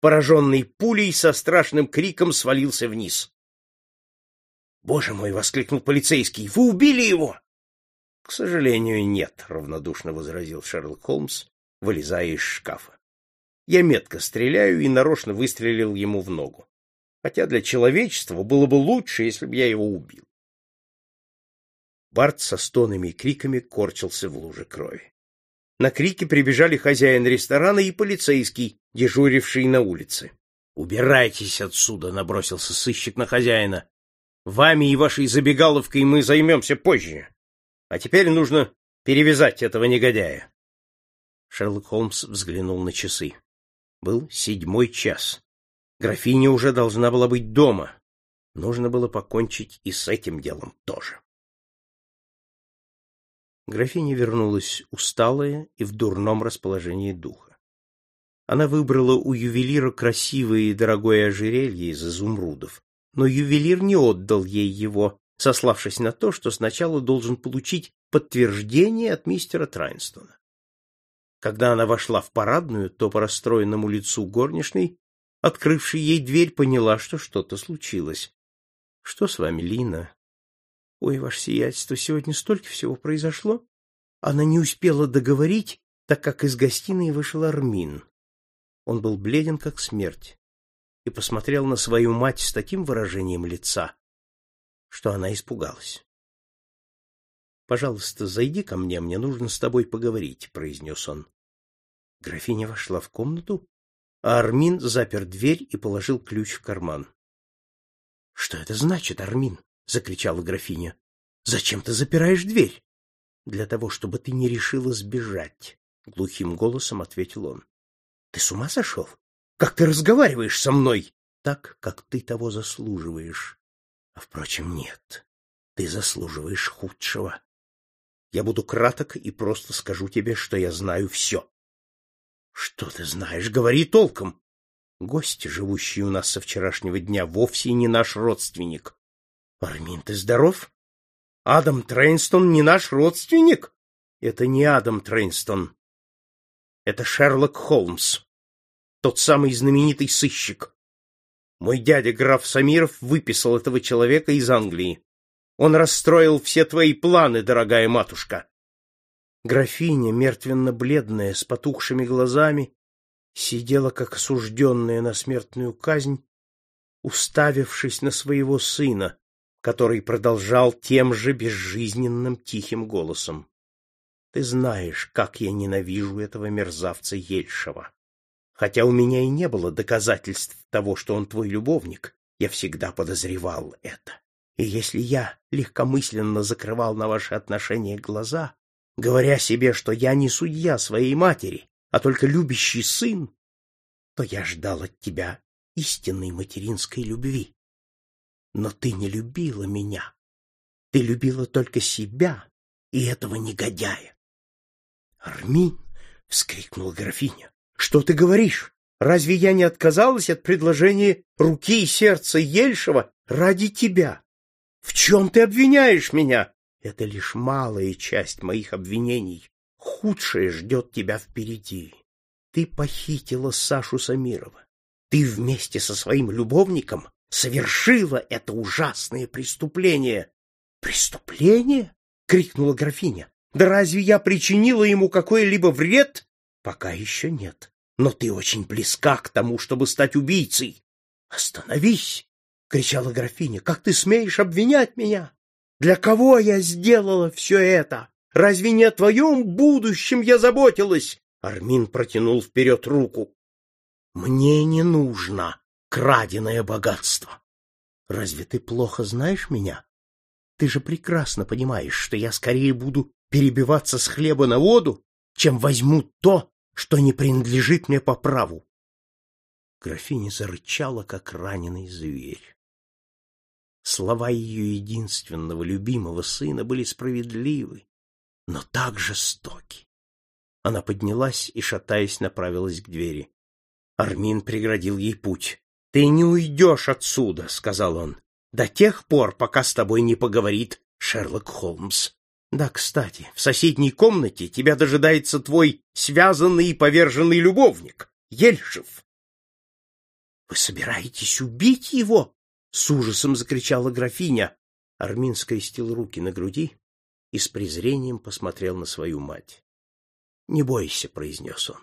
пораженный пулей, со страшным криком свалился вниз. «Боже мой!» — воскликнул полицейский. «Вы убили его!» «К сожалению, нет», — равнодушно возразил Шерлок Холмс, вылезая из шкафа. «Я метко стреляю и нарочно выстрелил ему в ногу. Хотя для человечества было бы лучше, если бы я его убил». Барт со стонами и криками корчился в луже крови. На крики прибежали хозяин ресторана и полицейский, дежуривший на улице. «Убирайтесь отсюда!» — набросился сыщик на хозяина. «Вами и вашей забегаловкой мы займемся позже. А теперь нужно перевязать этого негодяя». Шерлок Холмс взглянул на часы. Был седьмой час. Графиня уже должна была быть дома. Нужно было покончить и с этим делом тоже. Графиня вернулась усталая и в дурном расположении духа. Она выбрала у ювелира красивое и дорогое ожерелье из изумрудов, но ювелир не отдал ей его, сославшись на то, что сначала должен получить подтверждение от мистера Трайнстона. Когда она вошла в парадную, то по расстроенному лицу горничной, открывшей ей дверь, поняла, что что-то случилось. — Что с вами, Лина? — Ой, ваше сиятельство, сегодня столько всего произошло. Она не успела договорить, так как из гостиной вышел Армин. Он был бледен, как смерть, и посмотрел на свою мать с таким выражением лица, что она испугалась. «Пожалуйста, зайди ко мне, мне нужно с тобой поговорить», — произнес он. Графиня вошла в комнату, а Армин запер дверь и положил ключ в карман. — Что это значит, Армин? — закричала графиня. — Зачем ты запираешь дверь? — Для того, чтобы ты не решила сбежать, — глухим голосом ответил он. — Ты с ума сошел? Как ты разговариваешь со мной? — Так, как ты того заслуживаешь. А, впрочем, нет. Ты заслуживаешь худшего. Я буду краток и просто скажу тебе, что я знаю все. — Что ты знаешь? Говори толком. Гость, живущий у нас со вчерашнего дня, вовсе не наш родственник. Армин, ты здоров? Адам Трейнстон не наш родственник? Это не Адам Трейнстон. Это Шерлок Холмс, тот самый знаменитый сыщик. Мой дядя граф Самиров выписал этого человека из Англии. Он расстроил все твои планы, дорогая матушка. Графиня, мертвенно-бледная, с потухшими глазами, сидела как осужденная на смертную казнь, уставившись на своего сына, который продолжал тем же безжизненным тихим голосом. Ты знаешь, как я ненавижу этого мерзавца Ельшева. Хотя у меня и не было доказательств того, что он твой любовник, я всегда подозревал это. И если я легкомысленно закрывал на ваши отношения глаза, говоря себе, что я не судья своей матери, а только любящий сын, то я ждал от тебя истинной материнской любви. Но ты не любила меня. Ты любила только себя и этого негодяя. — Армин! — вскрикнула графиня. — Что ты говоришь? Разве я не отказалась от предложения руки и сердца Ельшева ради тебя? В чем ты обвиняешь меня? Это лишь малая часть моих обвинений. Худшее ждет тебя впереди. Ты похитила Сашу Самирова. Ты вместе со своим любовником совершила это ужасное преступление. Преступление? крикнула графиня. Да разве я причинила ему какой-либо вред? Пока еще нет. Но ты очень близка к тому, чтобы стать убийцей. Остановись, кричала графиня. Как ты смеешь обвинять меня? Для кого я сделала все это? Разве не о твоем будущем я заботилась? Армин протянул вперед руку. Мне не нужно краденое богатство. Разве ты плохо знаешь меня? Ты же прекрасно понимаешь, что я скорее буду перебиваться с хлеба на воду, чем возьму то, что не принадлежит мне по праву. Графиня зарычала, как раненый зверь. Слова ее единственного любимого сына были справедливы, но так жестоки. Она поднялась и, шатаясь, направилась к двери. Армин преградил ей путь. — Ты не уйдешь отсюда, — сказал он, — до тех пор, пока с тобой не поговорит Шерлок Холмс. Да, кстати, в соседней комнате тебя дожидается твой связанный и поверженный любовник, Ельшев. — Вы собираетесь убить его? — с ужасом закричала графиня. Армин скрестил руки на груди и с презрением посмотрел на свою мать. — Не бойся, — произнес он.